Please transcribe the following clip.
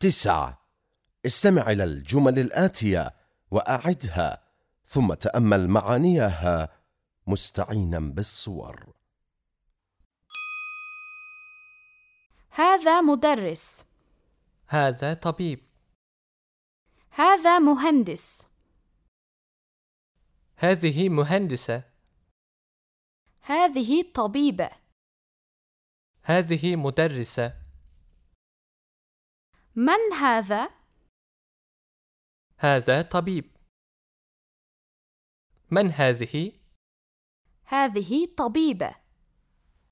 تسعة. استمع إلى الجمل الآتية وأعدها ثم تأمل معانيها مستعينا بالصور. هذا مدرس. هذا طبيب. هذا مهندس. هذه مهندسة. هذه طبيبة. هذه مدرسة. من هذا؟ هذا طبيب من هذه؟ هذه طبيبة